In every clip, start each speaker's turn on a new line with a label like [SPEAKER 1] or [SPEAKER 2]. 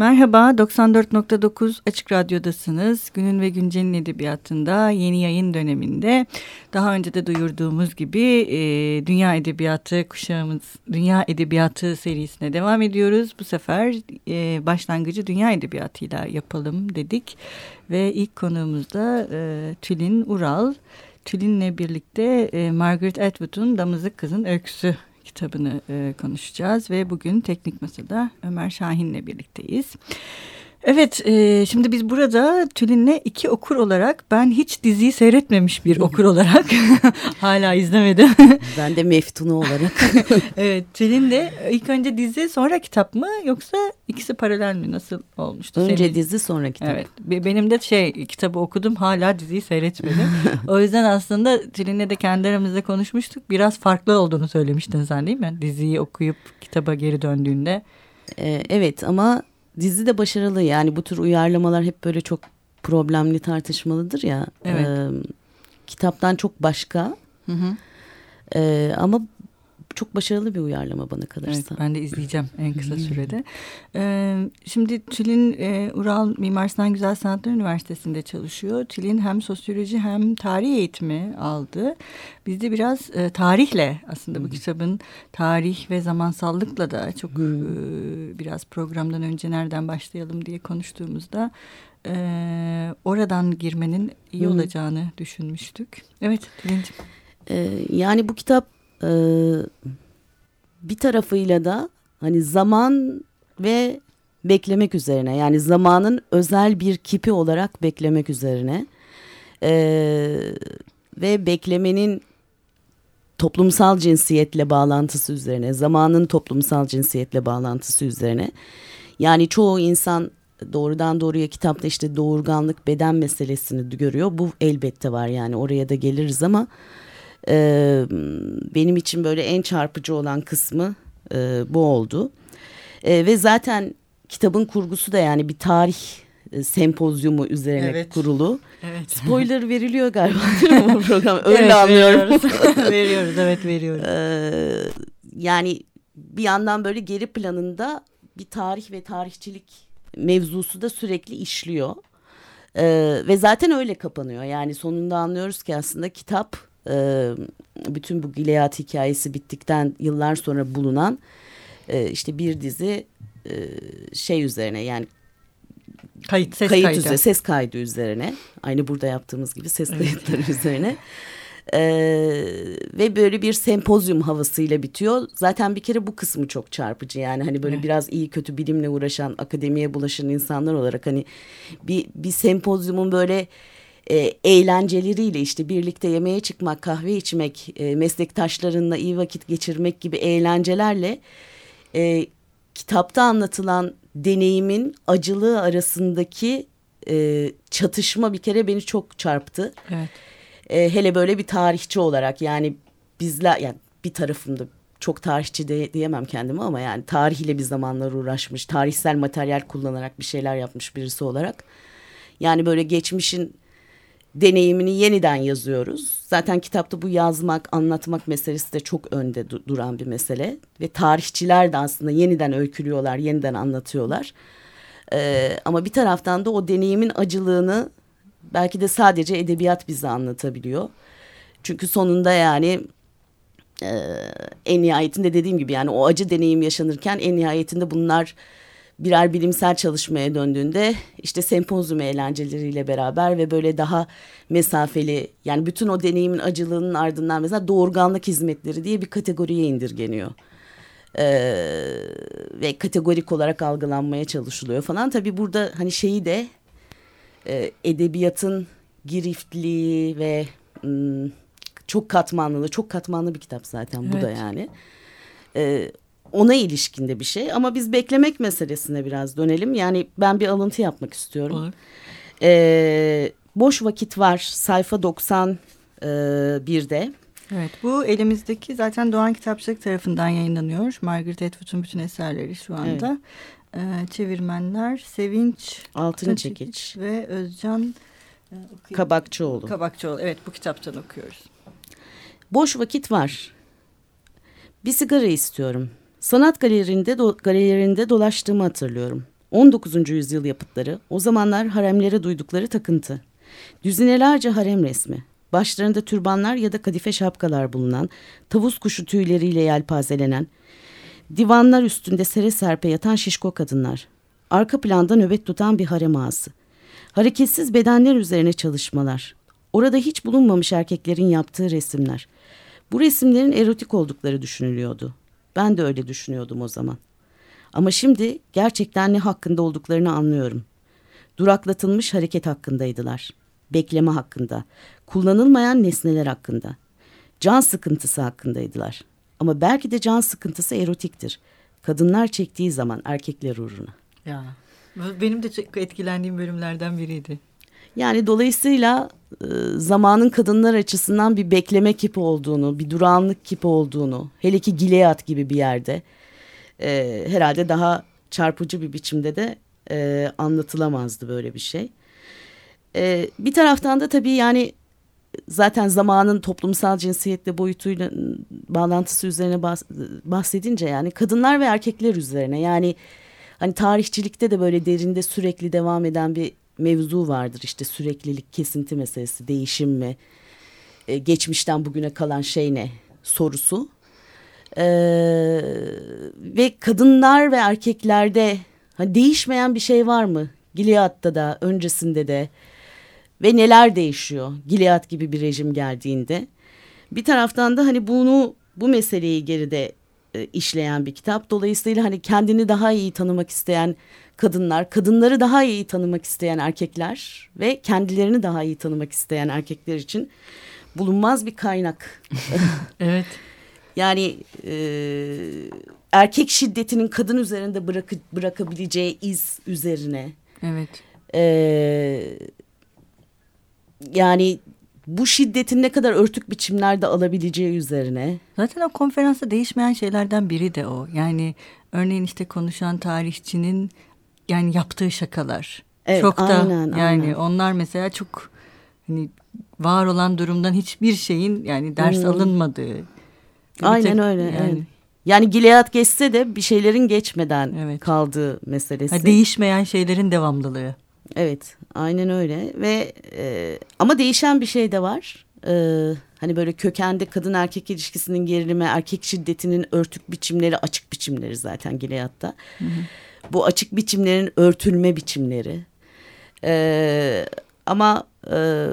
[SPEAKER 1] Merhaba, 94.9 Açık Radyo'dasınız. Günün ve Güncel'in edebiyatında yeni yayın döneminde daha önce de duyurduğumuz gibi e, Dünya Edebiyatı kuşağımız, Dünya Edebiyatı serisine devam ediyoruz. Bu sefer e, başlangıcı Dünya Edebiyatı'yla yapalım dedik ve ilk konuğumuz da e, Tülin Ural. Tülin'le birlikte e, Margaret Atwood'un Damızlık Kızın Öyküsü kitabını e, konuşacağız ve bugün Teknik Masa'da Ömer Şahin'le birlikteyiz. Evet, e, şimdi biz burada Tülin'le iki okur olarak ben hiç diziyi seyretmemiş bir okur olarak hala izlemedim.
[SPEAKER 2] ben de meftunu olarak.
[SPEAKER 1] evet, Tülin de ilk önce dizi sonra kitap mı yoksa ikisi paralel mi nasıl olmuştu?
[SPEAKER 2] Önce Senin? dizi sonra kitap.
[SPEAKER 1] Evet, benim de şey kitabı okudum hala diziyi seyretmedim. o yüzden aslında Tülin'le de kendi aramızda konuşmuştuk. Biraz farklı olduğunu söylemiştin sen değil mi? Diziyi okuyup kitaba geri döndüğünde.
[SPEAKER 2] Ee, evet ama dizi de başarılı yani bu tür uyarlamalar hep böyle çok problemli tartışmalıdır ya.
[SPEAKER 1] Evet.
[SPEAKER 2] E, kitaptan çok başka. Hı hı. E, ama çok başarılı bir uyarlama bana kalırsa. Evet,
[SPEAKER 1] ben de izleyeceğim en kısa sürede. Ee, şimdi Tülin e, Ural Mimar Sinan Güzel Sanatlar Üniversitesi'nde çalışıyor. Tülin hem sosyoloji hem tarih eğitimi aldı. Biz de biraz e, tarihle aslında bu kitabın tarih ve zamansallıkla da çok e, biraz programdan önce nereden başlayalım diye konuştuğumuzda e, oradan girmenin iyi olacağını düşünmüştük. Evet Tülin'ciğim.
[SPEAKER 2] Ee, yani bu kitap e, bir tarafıyla da hani zaman ve beklemek üzerine yani zamanın özel bir kipi olarak beklemek üzerine e, ve beklemenin toplumsal cinsiyetle bağlantısı üzerine zamanın toplumsal cinsiyetle bağlantısı üzerine. Yani çoğu insan doğrudan doğruya kitapta işte doğurganlık beden meselesini görüyor. Bu elbette var yani oraya da geliriz ama e, benim için böyle en çarpıcı olan kısmı e, bu oldu. E, ve zaten kitabın kurgusu da yani bir tarih e, sempozyumu üzerine evet. kurulu.
[SPEAKER 1] Evet.
[SPEAKER 2] Spoiler veriliyor galiba değil mi bu program? Öyle evet, anlıyorum.
[SPEAKER 1] Veriyoruz. veriyoruz evet veriyoruz.
[SPEAKER 2] Ee, yani bir yandan böyle geri planında bir tarih ve tarihçilik mevzusu da sürekli işliyor. Ee, ve zaten öyle kapanıyor. Yani sonunda anlıyoruz ki aslında kitap e, bütün bu Gilead hikayesi bittikten yıllar sonra bulunan e, işte bir dizi e, şey üzerine yani
[SPEAKER 1] kayıt ses
[SPEAKER 2] kayıt
[SPEAKER 1] kaydı.
[SPEAKER 2] üzerine ses kaydı üzerine aynı burada yaptığımız gibi ses evet. kayıtları üzerine ee, ve böyle bir sempozyum havasıyla bitiyor. Zaten bir kere bu kısmı çok çarpıcı yani hani böyle evet. biraz iyi kötü bilimle uğraşan akademiye bulaşan insanlar olarak hani bir bir sempozyumun böyle e, eğlenceleriyle işte birlikte yemeğe çıkmak, kahve içmek, e, meslektaşlarınla iyi vakit geçirmek gibi eğlencelerle e, kitapta anlatılan deneyimin acılığı arasındaki e, çatışma bir kere beni çok çarptı.
[SPEAKER 1] Evet.
[SPEAKER 2] E, hele böyle bir tarihçi olarak yani bizler yani bir tarafımda çok tarihçi de, diyemem kendime ama yani tarihiyle bir zamanlar uğraşmış, tarihsel materyal kullanarak bir şeyler yapmış birisi olarak. Yani böyle geçmişin deneyimini yeniden yazıyoruz. Zaten kitapta bu yazmak, anlatmak meselesi de çok önde du duran bir mesele. Ve tarihçiler de aslında yeniden öykülüyorlar, yeniden anlatıyorlar. Ee, ama bir taraftan da o deneyimin acılığını belki de sadece edebiyat bize anlatabiliyor. Çünkü sonunda yani e, en nihayetinde dediğim gibi yani o acı deneyim yaşanırken en nihayetinde bunlar birer bilimsel çalışmaya döndüğünde işte sempozyum eğlenceleriyle beraber ve böyle daha mesafeli yani bütün o deneyimin acılığının ardından mesela doğurganlık hizmetleri diye bir kategoriye indirgeniyor. Ee, ve kategorik olarak algılanmaya çalışılıyor falan. Tabii burada hani şeyi de e, edebiyatın giriftliği ve m, hmm, çok katmanlı, çok katmanlı bir kitap zaten evet. bu da yani. Ee, ona ilişkinde bir şey ama biz beklemek meselesine biraz dönelim. Yani ben bir alıntı yapmak istiyorum. Ee, boş vakit var sayfa 91'de. E,
[SPEAKER 1] evet bu elimizdeki zaten Doğan Kitapçılık tarafından yayınlanıyor. Margaret Atwood'un bütün eserleri şu anda. Evet. Ee, çevirmenler Sevinç
[SPEAKER 2] Altınçekiç
[SPEAKER 1] ve Özcan
[SPEAKER 2] e, Kabakçıoğlu.
[SPEAKER 1] Kabakçıoğlu evet bu kitaptan okuyoruz.
[SPEAKER 2] Boş vakit var. Bir sigara istiyorum. Sanat galerilerinde, do, galerilerinde dolaştığımı hatırlıyorum. 19. yüzyıl yapıtları o zamanlar haremlere duydukları takıntı. Düzinelerce harem resmi, başlarında türbanlar ya da kadife şapkalar bulunan, tavus kuşu tüyleriyle yelpazelenen, divanlar üstünde sere serpe yatan şişko kadınlar, arka planda nöbet tutan bir harem ağası, hareketsiz bedenler üzerine çalışmalar, orada hiç bulunmamış erkeklerin yaptığı resimler. Bu resimlerin erotik oldukları düşünülüyordu. Ben de öyle düşünüyordum o zaman. Ama şimdi gerçekten ne hakkında olduklarını anlıyorum. Duraklatılmış hareket hakkındaydılar. Bekleme hakkında, kullanılmayan nesneler hakkında. Can sıkıntısı hakkındaydılar. Ama belki de can sıkıntısı erotiktir. Kadınlar çektiği zaman erkekler uğruna.
[SPEAKER 1] Ya benim de çok etkilendiğim bölümlerden biriydi.
[SPEAKER 2] Yani dolayısıyla zamanın kadınlar açısından bir bekleme kipi olduğunu, bir durağanlık kipi olduğunu, hele ki Gilead gibi bir yerde e, herhalde daha çarpıcı bir biçimde de e, anlatılamazdı böyle bir şey. E, bir taraftan da tabii yani zaten zamanın toplumsal cinsiyetle boyutuyla bağlantısı üzerine bahs bahsedince yani kadınlar ve erkekler üzerine yani hani tarihçilikte de böyle derinde sürekli devam eden bir mevzu vardır. İşte süreklilik kesinti meselesi değişim mi? Ee, geçmişten bugüne kalan şey ne? Sorusu. Ee, ve kadınlar ve erkeklerde hani değişmeyen bir şey var mı? Gilead'da da öncesinde de. Ve neler değişiyor Gilead gibi bir rejim geldiğinde. Bir taraftan da hani bunu bu meseleyi geride e, işleyen bir kitap. Dolayısıyla hani kendini daha iyi tanımak isteyen kadınlar, kadınları daha iyi tanımak isteyen erkekler ve kendilerini daha iyi tanımak isteyen erkekler için bulunmaz bir kaynak.
[SPEAKER 1] evet.
[SPEAKER 2] Yani e, erkek şiddetinin kadın üzerinde bırakı, bırakabileceği iz üzerine.
[SPEAKER 1] Evet.
[SPEAKER 2] E, yani bu şiddetin ne kadar örtük biçimlerde alabileceği üzerine.
[SPEAKER 1] Zaten o konferansta değişmeyen şeylerden biri de o. Yani örneğin işte konuşan tarihçinin yani yaptığı şakalar.
[SPEAKER 2] Evet,
[SPEAKER 1] çok da
[SPEAKER 2] aynen,
[SPEAKER 1] yani
[SPEAKER 2] aynen.
[SPEAKER 1] onlar mesela çok hani var olan durumdan hiçbir şeyin yani ders hmm. alınmadığı.
[SPEAKER 2] Aynen tek, öyle. Yani, evet. Yani Gilead geçse de bir şeylerin geçmeden evet. kaldığı meselesi.
[SPEAKER 1] Ha, değişmeyen şeylerin devamlılığı.
[SPEAKER 2] Evet, aynen öyle ve e, ama değişen bir şey de var. E, hani böyle kökende kadın erkek ilişkisinin gerilimi, erkek şiddetinin örtük biçimleri, açık biçimleri zaten Gilead'da. Hı hı. Bu açık biçimlerin örtülme biçimleri. E, ama e,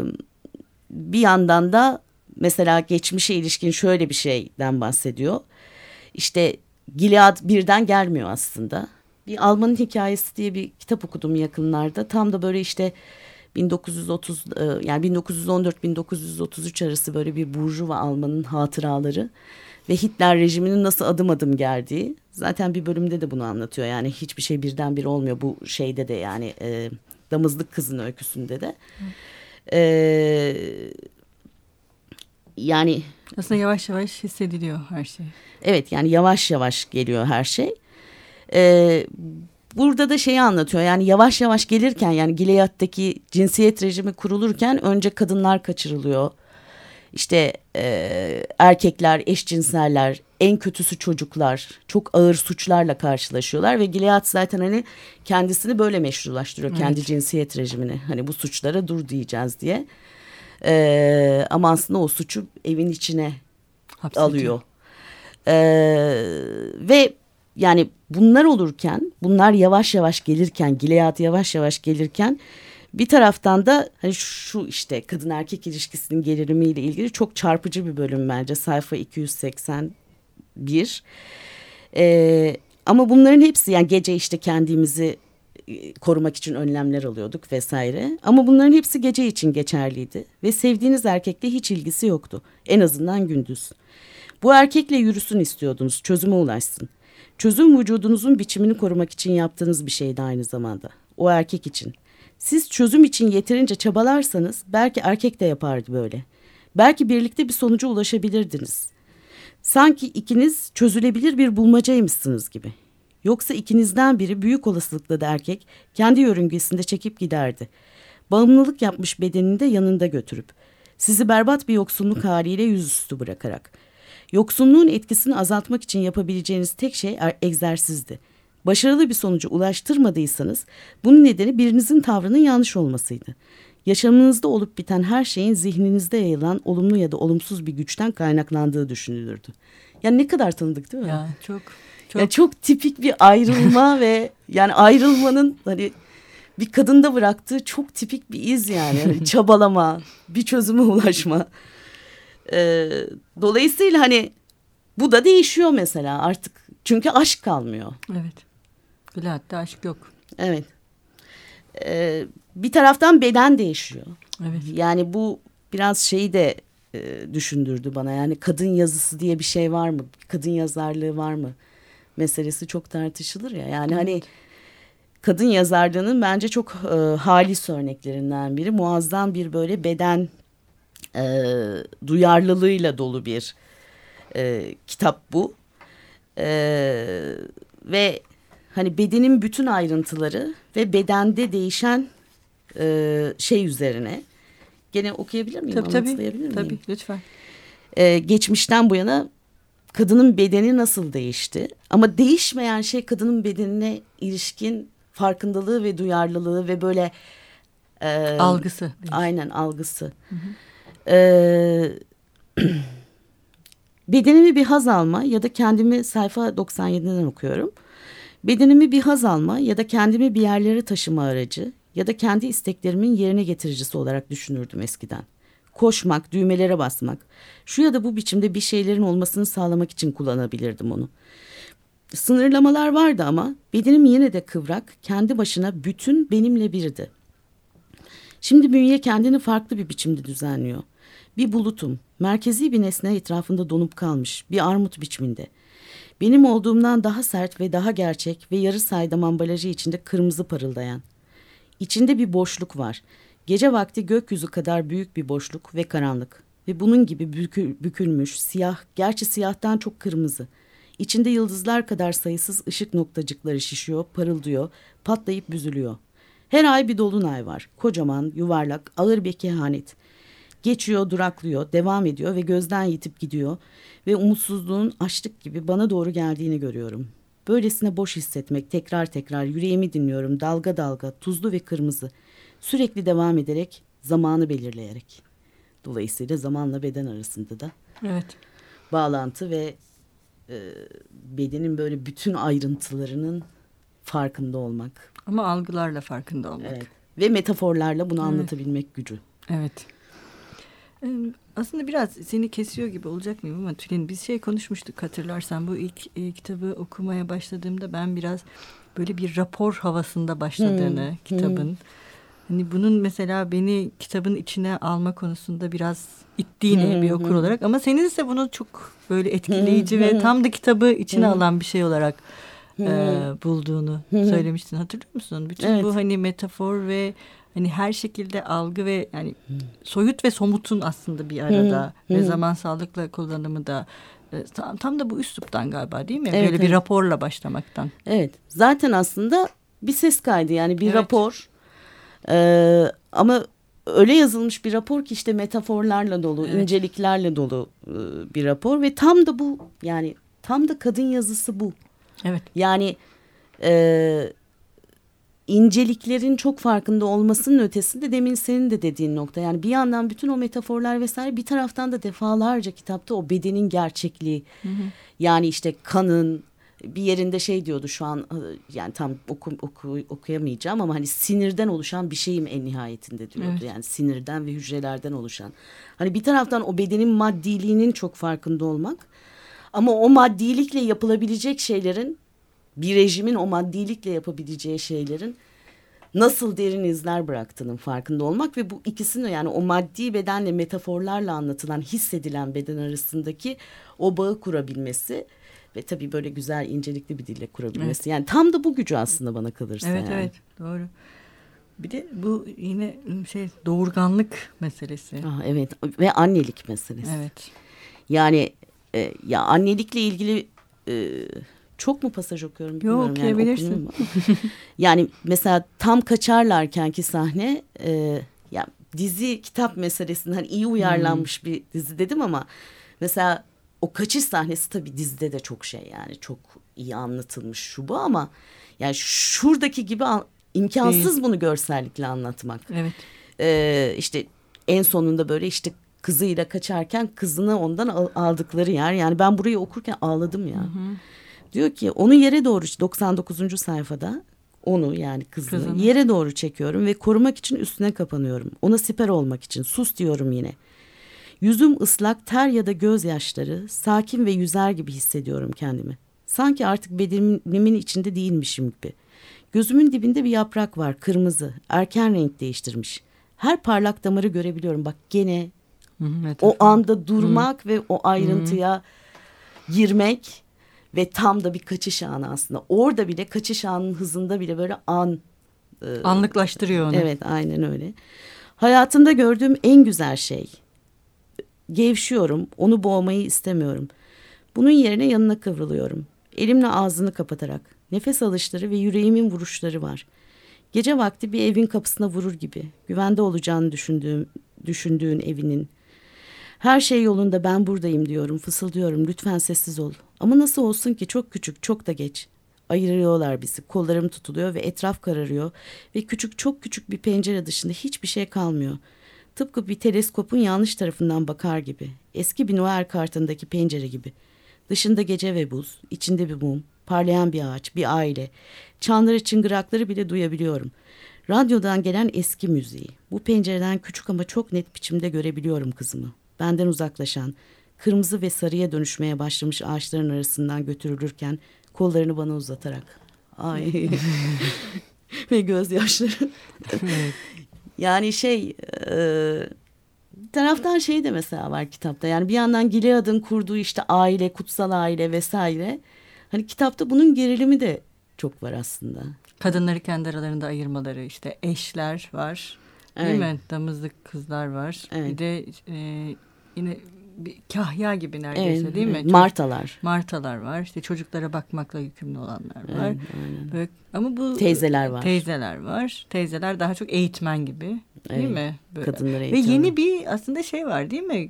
[SPEAKER 2] bir yandan da mesela geçmişe ilişkin şöyle bir şeyden bahsediyor. İşte Gilead birden gelmiyor aslında bir Alman'ın hikayesi diye bir kitap okudum yakınlarda. Tam da böyle işte 1930 e, yani 1914-1933 arası böyle bir burjuva Alman'ın hatıraları ve Hitler rejiminin nasıl adım adım geldiği. Zaten bir bölümde de bunu anlatıyor. Yani hiçbir şey birdenbire olmuyor bu şeyde de yani e, Damızlık Kızın öyküsünde de. E, yani
[SPEAKER 1] aslında yavaş yavaş hissediliyor her şey.
[SPEAKER 2] Evet yani yavaş yavaş geliyor her şey. E, burada da şeyi anlatıyor yani yavaş yavaş gelirken yani Gilead'daki cinsiyet rejimi kurulurken önce kadınlar kaçırılıyor. İşte e, erkekler, eşcinseller, en kötüsü çocuklar çok ağır suçlarla karşılaşıyorlar ve Gilead zaten hani kendisini böyle meşrulaştırıyor evet. kendi cinsiyet rejimini. Hani bu suçlara dur diyeceğiz diye. Ee, ama aslında o suçu evin içine Hapsediyor. alıyor. Ee, ve yani bunlar olurken, bunlar yavaş yavaş gelirken, Gilead yavaş yavaş gelirken bir taraftan da hani şu işte kadın erkek ilişkisinin gerilimiyle ilgili çok çarpıcı bir bölüm bence sayfa 281. Ee, ama bunların hepsi yani gece işte kendimizi e, korumak için önlemler alıyorduk vesaire. Ama bunların hepsi gece için geçerliydi ve sevdiğiniz erkekle hiç ilgisi yoktu. En azından gündüz. Bu erkekle yürüsün istiyordunuz, çözüme ulaşsın. Çözüm vücudunuzun biçimini korumak için yaptığınız bir şeydi aynı zamanda. O erkek için. Siz çözüm için yeterince çabalarsanız belki erkek de yapardı böyle. Belki birlikte bir sonuca ulaşabilirdiniz. Sanki ikiniz çözülebilir bir bulmacaymışsınız gibi. Yoksa ikinizden biri büyük olasılıkla da erkek kendi yörüngesinde çekip giderdi. Bağımlılık yapmış bedenini de yanında götürüp sizi berbat bir yoksunluk haliyle yüzüstü bırakarak. Yoksunluğun etkisini azaltmak için yapabileceğiniz tek şey er, egzersizdi. başarılı bir sonuca ulaştırmadıysanız bunun nedeni birinizin tavrının yanlış olmasıydı. Yaşamınızda olup biten her şeyin zihninizde yayılan olumlu ya da olumsuz bir güçten kaynaklandığı düşünülürdü. Yani ne kadar tanıdık değil mi?
[SPEAKER 1] Ya çok çok,
[SPEAKER 2] ya çok tipik bir ayrılma ve yani ayrılmanın hani bir kadında bıraktığı çok tipik bir iz yani. yani çabalama, bir çözüme ulaşma. Ee, dolayısıyla hani bu da değişiyor mesela artık. Çünkü aşk kalmıyor.
[SPEAKER 1] Evet. Gülahat'ta aşk yok.
[SPEAKER 2] Evet. Ee, bir taraftan beden değişiyor.
[SPEAKER 1] Evet.
[SPEAKER 2] Yani bu biraz şeyi de e, düşündürdü bana. Yani kadın yazısı diye bir şey var mı? Kadın yazarlığı var mı? Meselesi çok tartışılır ya. Yani hani evet. hani kadın yazarlığının bence çok e, halis örneklerinden biri. Muazzam bir böyle beden e, duyarlılığıyla dolu bir e, kitap bu. E, ve hani bedenin bütün ayrıntıları ve bedende değişen e, şey üzerine. Gene okuyabilir miyim?
[SPEAKER 1] Tabii tabii. Tabii lütfen.
[SPEAKER 2] Ee, geçmişten bu yana kadının bedeni nasıl değişti? Ama değişmeyen şey kadının bedenine ilişkin farkındalığı ve duyarlılığı ve böyle
[SPEAKER 1] e, algısı.
[SPEAKER 2] Aynen algısı. Hı hı. Bedenimi bir haz alma ya da kendimi sayfa 97'den okuyorum. Bedenimi bir haz alma ya da kendimi bir yerlere taşıma aracı ya da kendi isteklerimin yerine getiricisi olarak düşünürdüm eskiden. Koşmak, düğmelere basmak, şu ya da bu biçimde bir şeylerin olmasını sağlamak için kullanabilirdim onu. Sınırlamalar vardı ama bedenim yine de kıvrak, kendi başına bütün benimle birdi. Şimdi bünye kendini farklı bir biçimde düzenliyor. Bir bulutum, merkezi bir nesne etrafında donup kalmış, bir armut biçiminde. Benim olduğumdan daha sert ve daha gerçek ve yarı saydam ambalajı içinde kırmızı parıldayan. İçinde bir boşluk var. Gece vakti gökyüzü kadar büyük bir boşluk ve karanlık. Ve bunun gibi bükül, bükülmüş, siyah, gerçi siyahtan çok kırmızı. İçinde yıldızlar kadar sayısız ışık noktacıkları şişiyor, parıldıyor, patlayıp büzülüyor. Her ay bir dolunay var. Kocaman, yuvarlak, ağır bir kehanet. Geçiyor, duraklıyor, devam ediyor ve gözden yitip gidiyor. Ve umutsuzluğun açlık gibi bana doğru geldiğini görüyorum. Böylesine boş hissetmek tekrar tekrar yüreğimi dinliyorum dalga dalga tuzlu ve kırmızı. Sürekli devam ederek zamanı belirleyerek. Dolayısıyla zamanla beden arasında da
[SPEAKER 1] evet.
[SPEAKER 2] bağlantı ve e, bedenin böyle bütün ayrıntılarının farkında olmak.
[SPEAKER 1] Ama algılarla farkında olmak.
[SPEAKER 2] Evet. Ve metaforlarla bunu evet. anlatabilmek gücü.
[SPEAKER 1] Evet. Aslında biraz seni kesiyor gibi olacak mıyım ama Tülin biz şey konuşmuştuk hatırlarsan bu ilk e, kitabı okumaya başladığımda ben biraz böyle bir rapor havasında başladığını hmm. kitabın. Hmm. Hani bunun mesela beni kitabın içine alma konusunda biraz ittiğini hmm. bir okur olarak ama senin ise bunu çok böyle etkileyici hmm. ve tam da kitabı içine hmm. alan bir şey olarak hmm. e, bulduğunu hmm. söylemiştin hatırlıyor musun? Bütün evet. bu hani metafor ve hani her şekilde algı ve yani soyut ve somutun aslında bir arada ve zaman sağlıkla kullanımı da tam, tam da bu üsluptan galiba değil mi? Evet, Böyle evet. bir raporla başlamaktan.
[SPEAKER 2] Evet. Zaten aslında bir ses kaydı yani bir evet. rapor. Ee, ama öyle yazılmış bir rapor ki işte metaforlarla dolu, evet. inceliklerle dolu bir rapor ve tam da bu yani tam da kadın yazısı bu.
[SPEAKER 1] Evet.
[SPEAKER 2] Yani e, inceliklerin çok farkında olmasının ötesinde demin senin de dediğin nokta. Yani bir yandan bütün o metaforlar vesaire bir taraftan da defalarca kitapta o bedenin gerçekliği. Hı hı. Yani işte kanın bir yerinde şey diyordu şu an yani tam oku, oku, okuyamayacağım ama hani sinirden oluşan bir şeyim en nihayetinde diyordu. Evet. Yani sinirden ve hücrelerden oluşan. Hani bir taraftan o bedenin maddiliğinin çok farkında olmak ama o maddilikle yapılabilecek şeylerin bir rejimin o maddilikle yapabileceği şeylerin nasıl derin izler bıraktığının farkında olmak ve bu ikisini yani o maddi bedenle metaforlarla anlatılan hissedilen beden arasındaki o bağı kurabilmesi ve tabii böyle güzel incelikli bir dille kurabilmesi. Evet. Yani tam da bu gücü aslında bana kalırsa.
[SPEAKER 1] Evet
[SPEAKER 2] yani.
[SPEAKER 1] evet doğru. Bir de bu yine şey doğurganlık meselesi.
[SPEAKER 2] Ah, evet ve annelik meselesi.
[SPEAKER 1] Evet.
[SPEAKER 2] Yani e, ya annelikle ilgili e, çok mu pasaj okuyorum bilmiyorum.
[SPEAKER 1] Yok okuyabilirsin. Yani,
[SPEAKER 2] yani mesela tam kaçarlarken ki sahne e, ya dizi kitap meselesinden hani iyi uyarlanmış hmm. bir dizi dedim ama mesela o kaçış sahnesi tabii dizide de çok şey yani çok iyi anlatılmış şu bu ama yani şuradaki gibi imkansız Değil. bunu görsellikle anlatmak.
[SPEAKER 1] Evet.
[SPEAKER 2] Ee, işte en sonunda böyle işte kızıyla kaçarken kızını ondan aldıkları yer. Yani ben burayı okurken ağladım ya. Hı hı. Diyor ki onu yere doğru 99. sayfada onu yani kızını, kızını yere doğru çekiyorum ve korumak için üstüne kapanıyorum. Ona siper olmak için sus diyorum yine. Yüzüm ıslak ter ya da gözyaşları sakin ve yüzer gibi hissediyorum kendimi. Sanki artık bedenimin içinde değilmişim gibi. Gözümün dibinde bir yaprak var kırmızı erken renk değiştirmiş. Her parlak damarı görebiliyorum bak gene evet, o anda durmak Hı. ve o ayrıntıya Hı. girmek ve tam da bir kaçış anı aslında. Orada bile kaçış anının hızında bile böyle an.
[SPEAKER 1] E, Anlıklaştırıyor onu.
[SPEAKER 2] Evet aynen öyle. Hayatımda gördüğüm en güzel şey. Gevşiyorum, onu boğmayı istemiyorum. Bunun yerine yanına kıvrılıyorum. Elimle ağzını kapatarak. Nefes alışları ve yüreğimin vuruşları var. Gece vakti bir evin kapısına vurur gibi. Güvende olacağını düşündüğüm, düşündüğün evinin. Her şey yolunda ben buradayım diyorum, fısıldıyorum. Lütfen sessiz ol. Ama nasıl olsun ki çok küçük, çok da geç. Ayırıyorlar bizi. Kollarım tutuluyor ve etraf kararıyor. Ve küçük, çok küçük bir pencere dışında hiçbir şey kalmıyor. Tıpkı bir teleskopun yanlış tarafından bakar gibi. Eski bir Noel kartındaki pencere gibi. Dışında gece ve buz, içinde bir mum, parlayan bir ağaç, bir aile. Çanları çıngırakları bile duyabiliyorum. Radyodan gelen eski müziği. Bu pencereden küçük ama çok net biçimde görebiliyorum kızımı. Benden uzaklaşan, kırmızı ve sarıya dönüşmeye başlamış ağaçların arasından götürülürken kollarını bana uzatarak. Ay. ve gözyaşları. yani şey e, taraftan şey de mesela var kitapta. Yani bir yandan Gilead'ın kurduğu işte aile, kutsal aile vesaire. Hani kitapta bunun gerilimi de çok var aslında.
[SPEAKER 1] Kadınları kendi aralarında ayırmaları işte eşler var. Evet. Değil mi? Damızlık kızlar var. Evet. Bir de e, yine bir kahya gibi neredeyse evet, değil mi? Evet.
[SPEAKER 2] Martalar.
[SPEAKER 1] Martalar var. İşte çocuklara bakmakla yükümlü olanlar var. Evet, Böyle, ama bu
[SPEAKER 2] teyzeler var.
[SPEAKER 1] Teyzeler var. Teyzeler daha çok eğitmen gibi. Değil evet, mi?
[SPEAKER 2] Böyle. Kadınları
[SPEAKER 1] eğitmen. Ve yeni bir aslında şey var değil mi?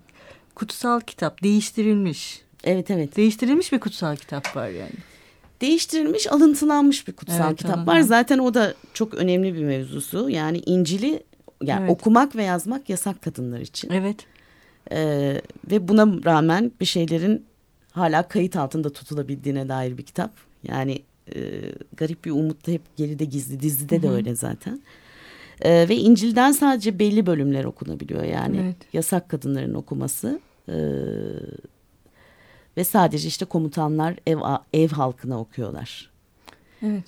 [SPEAKER 1] Kutsal kitap değiştirilmiş.
[SPEAKER 2] Evet evet.
[SPEAKER 1] Değiştirilmiş bir kutsal kitap var yani.
[SPEAKER 2] Değiştirilmiş, alıntılanmış bir kutsal evet, kitap anladım. var. Zaten o da çok önemli bir mevzusu. Yani İncil'i yani evet. okumak ve yazmak yasak kadınlar için.
[SPEAKER 1] Evet.
[SPEAKER 2] Ee, ve buna rağmen bir şeylerin hala kayıt altında tutulabildiğine dair bir kitap. Yani e, garip bir umut da hep geride gizli. Dizide de öyle zaten. Ee, ve İncil'den sadece belli bölümler okunabiliyor. Yani evet. yasak kadınların okuması. Ee, ve sadece işte komutanlar ev ev halkına okuyorlar.
[SPEAKER 1] Evet.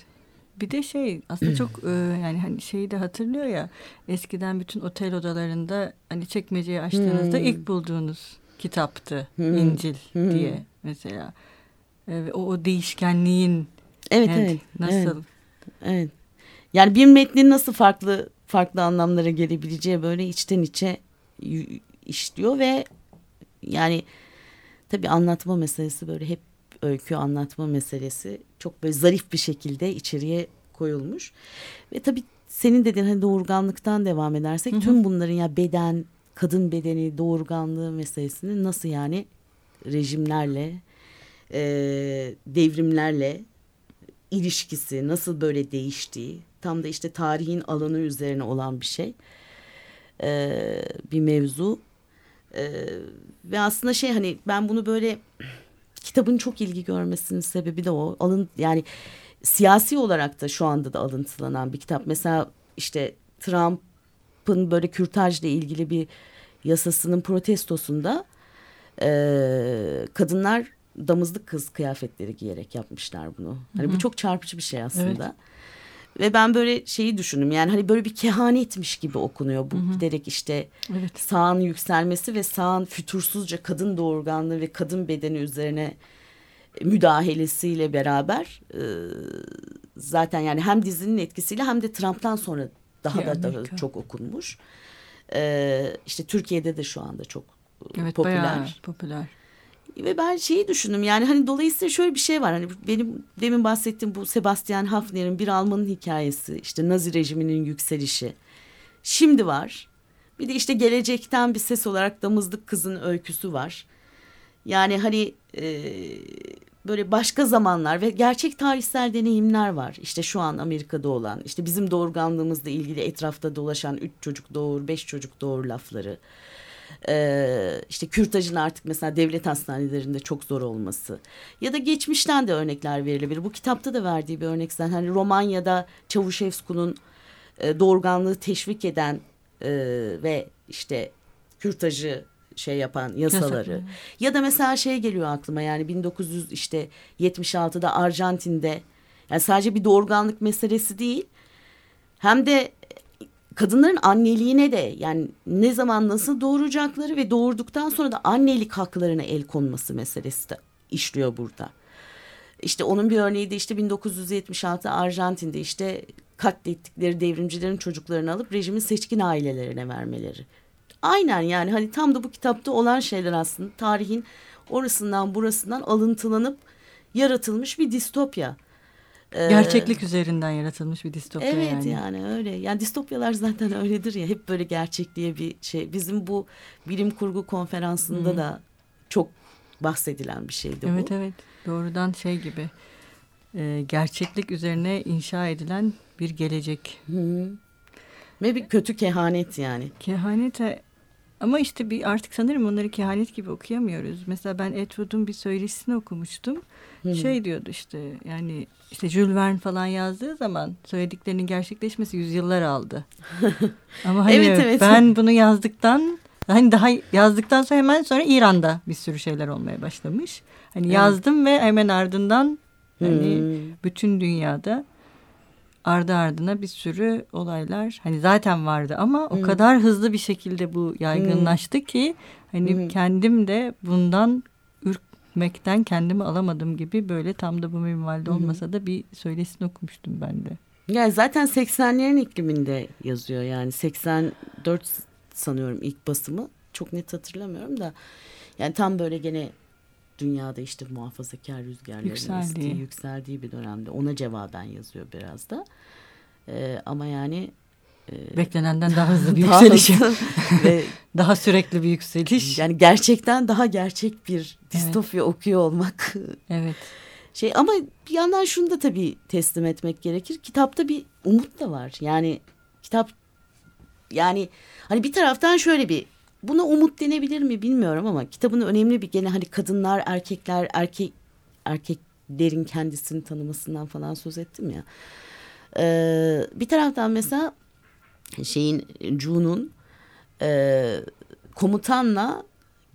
[SPEAKER 1] Bir de şey aslında çok e, yani hani şeyi de hatırlıyor ya eskiden bütün otel odalarında hani çekmeceyi açtığınızda hmm. ilk bulduğunuz kitaptı hmm. İncil hmm. diye mesela. E, o, o değişkenliğin
[SPEAKER 2] evet, evet, evet
[SPEAKER 1] nasıl?
[SPEAKER 2] Evet. evet. Yani bir metnin nasıl farklı farklı anlamlara gelebileceği böyle içten içe işliyor ve yani tabii anlatma meselesi böyle hep öykü anlatma meselesi çok böyle zarif bir şekilde içeriye koyulmuş. Ve tabii senin dediğin hani doğurganlıktan devam edersek hı hı. tüm bunların ya beden, kadın bedeni, doğurganlığı meselesini nasıl yani rejimlerle, e, devrimlerle ilişkisi nasıl böyle değiştiği tam da işte tarihin alanı üzerine olan bir şey. E, bir mevzu. E, ve aslında şey hani ben bunu böyle kitabın çok ilgi görmesinin sebebi de o. Alın yani siyasi olarak da şu anda da alıntılanan bir kitap. Mesela işte Trump'ın böyle kürtajla ilgili bir yasasının protestosunda e, kadınlar damızlık kız kıyafetleri giyerek yapmışlar bunu. Hani Hı -hı. bu çok çarpıcı bir şey aslında. Evet. Ve ben böyle şeyi düşündüm yani hani böyle bir kehanetmiş gibi okunuyor bu Hı -hı. giderek işte evet. sağın yükselmesi ve sağın fütursuzca kadın doğurganlığı ve kadın bedeni üzerine müdahalesiyle beraber e, zaten yani hem dizinin etkisiyle hem de Trump'tan sonra daha da, daha çok okunmuş. E, işte Türkiye'de de şu anda çok evet, popüler.
[SPEAKER 1] popüler.
[SPEAKER 2] Ve ben şeyi düşündüm yani hani dolayısıyla şöyle bir şey var hani benim demin bahsettiğim bu Sebastian Hafner'in bir Alman'ın hikayesi işte Nazi rejiminin yükselişi şimdi var. Bir de işte gelecekten bir ses olarak Damızlık Kız'ın öyküsü var. Yani hani e, böyle başka zamanlar ve gerçek tarihsel deneyimler var. İşte şu an Amerika'da olan, işte bizim doğurganlığımızla ilgili etrafta dolaşan üç çocuk doğur, beş çocuk doğur lafları. Ee, işte kürtajın artık mesela devlet hastanelerinde çok zor olması ya da geçmişten de örnekler verilebilir. Bu kitapta da verdiği bir örnek zaten hani Romanya'da Çavuşevsku'nun e, doğurganlığı teşvik eden e, ve işte kürtajı şey yapan yasaları
[SPEAKER 1] Yasak.
[SPEAKER 2] ya da mesela şey geliyor aklıma yani 1900 işte 76'da Arjantin'de yani sadece bir doğurganlık meselesi değil hem de kadınların anneliğine de yani ne zaman nasıl doğuracakları ve doğurduktan sonra da annelik haklarına el konması meselesi de işliyor burada. İşte onun bir örneği de işte 1976 Arjantin'de işte katlettikleri devrimcilerin çocuklarını alıp rejimin seçkin ailelerine vermeleri. Aynen yani hani tam da bu kitapta olan şeyler aslında tarihin orasından burasından alıntılanıp yaratılmış bir distopya.
[SPEAKER 1] Ee, Gerçeklik üzerinden yaratılmış bir distopya
[SPEAKER 2] evet
[SPEAKER 1] yani.
[SPEAKER 2] yani öyle. Yani distopyalar zaten öyledir ya. Hep böyle gerçekliğe bir şey. Bizim bu bilim kurgu konferansında Hı. da çok bahsedilen bir şeydi
[SPEAKER 1] evet,
[SPEAKER 2] bu.
[SPEAKER 1] Evet evet. Doğrudan şey gibi. E, gerçeklik üzerine inşa edilen bir gelecek.
[SPEAKER 2] Hı. Ve bir kötü kehanet yani.
[SPEAKER 1] Kehanete ama işte bir artık sanırım onları kehanet gibi okuyamıyoruz. Mesela ben Edward'un bir söyleşisini okumuştum. Hı. Şey diyordu işte yani işte Jules Verne falan yazdığı zaman söylediklerinin gerçekleşmesi yüzyıllar aldı. Ama hani evet, evet. ben bunu yazdıktan hani daha yazdıktan sonra hemen sonra İran'da bir sürü şeyler olmaya başlamış. Hani evet. yazdım ve hemen ardından hani hmm. bütün dünyada ardı ardına bir sürü olaylar hani zaten vardı ama hmm. o kadar hızlı bir şekilde bu yaygınlaştı hmm. ki hani hmm. kendim de bundan ürkmekten kendimi alamadım gibi böyle tam da bu minvalde olmasa da bir söylesini okumuştum ben de.
[SPEAKER 2] Yani zaten 80'lerin ikliminde yazıyor yani 84 sanıyorum ilk basımı çok net hatırlamıyorum da yani tam böyle gene dünyada işte muhafazakar rüzgarların yükseldiği. estiği, yükseldiği bir dönemde ona cevaben yazıyor biraz da. Ee, ama yani
[SPEAKER 1] e, beklenenden daha hızlı bir yükseliş ve daha sürekli bir yükseliş.
[SPEAKER 2] Yani gerçekten daha gerçek bir distopya evet. okuyor olmak.
[SPEAKER 1] Evet.
[SPEAKER 2] Şey ama bir yandan şunu da tabii teslim etmek gerekir. Kitapta bir umut da var. Yani kitap yani hani bir taraftan şöyle bir buna umut denebilir mi bilmiyorum ama kitabın önemli bir gene hani kadınlar, erkekler, erkek erkeklerin kendisini tanımasından falan söz ettim ya. Ee, bir taraftan mesela şeyin June'un e, komutanla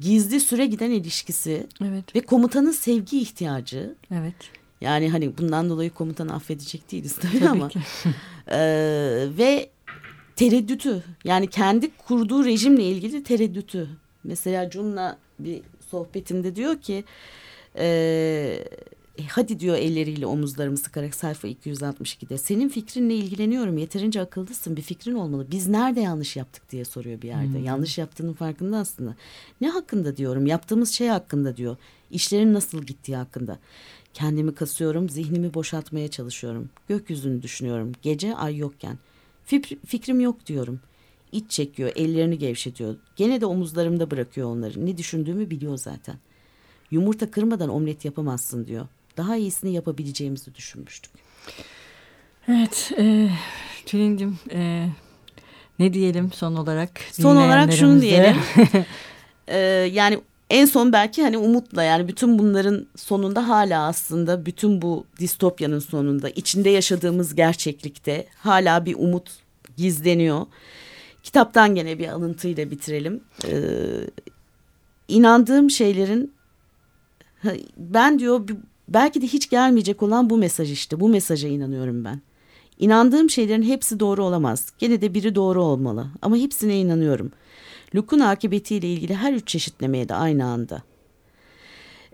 [SPEAKER 2] gizli süre giden ilişkisi
[SPEAKER 1] evet.
[SPEAKER 2] ve komutanın sevgi ihtiyacı.
[SPEAKER 1] Evet.
[SPEAKER 2] Yani hani bundan dolayı komutanı affedecek değiliz tabii, tabii ama. e, ve tereddütü yani kendi kurduğu rejimle ilgili tereddütü. Mesela Jun'la bir sohbetinde diyor ki e, hadi diyor elleriyle omuzlarımı sıkarak sayfa 262'de senin fikrinle ilgileniyorum yeterince akıllısın bir fikrin olmalı. Biz nerede yanlış yaptık? diye soruyor bir yerde. Hmm. yanlış yaptığının farkında aslında. Ne hakkında? diyorum. Yaptığımız şey hakkında diyor. İşlerin nasıl gittiği hakkında. Kendimi kasıyorum zihnimi boşaltmaya çalışıyorum. Gökyüzünü düşünüyorum. Gece ay yokken Fikrim yok diyorum. İç çekiyor, ellerini gevşetiyor. Gene de omuzlarımda bırakıyor onları. Ne düşündüğümü biliyor zaten. Yumurta kırmadan omlet yapamazsın diyor. Daha iyisini yapabileceğimizi düşünmüştük.
[SPEAKER 1] Evet, e, Tülin'cim e, ne diyelim son olarak?
[SPEAKER 2] Son olarak şunu diyelim. e, yani en son belki hani umutla yani bütün bunların sonunda hala aslında bütün bu distopyanın sonunda içinde yaşadığımız gerçeklikte hala bir umut gizleniyor. Kitaptan gene bir alıntıyla bitirelim. Ee, inandığım şeylerin ben diyor belki de hiç gelmeyecek olan bu mesaj işte bu mesaja inanıyorum ben. İnandığım şeylerin hepsi doğru olamaz. Gene de biri doğru olmalı ama hepsine inanıyorum.'' Luke'un akıbetiyle ilgili her üç çeşitlemeye de aynı anda.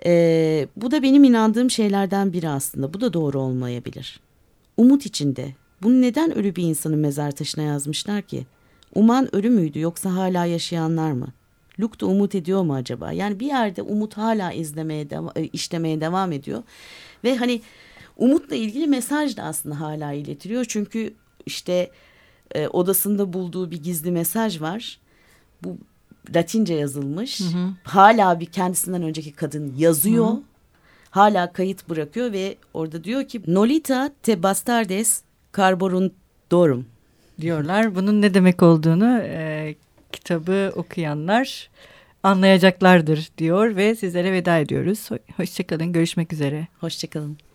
[SPEAKER 2] Ee, bu da benim inandığım şeylerden biri aslında. Bu da doğru olmayabilir. Umut içinde. Bunu neden ölü bir insanın mezar taşına yazmışlar ki? Uman ölü müydü yoksa hala yaşayanlar mı? Luke da umut ediyor mu acaba? Yani bir yerde umut hala izlemeye, deva- e, işlemeye devam ediyor. Ve hani umutla ilgili mesaj da aslında hala iletiliyor. Çünkü işte e, odasında bulduğu bir gizli mesaj var bu Latince yazılmış. Hı hı. Hala bir kendisinden önceki kadın yazıyor. Hı hı. hala kayıt bırakıyor ve orada diyor ki Nolita te bastardes carborundorum
[SPEAKER 1] diyorlar. Bunun ne demek olduğunu e, kitabı okuyanlar anlayacaklardır diyor ve sizlere veda ediyoruz. Hoşçakalın, görüşmek üzere.
[SPEAKER 2] Hoşçakalın.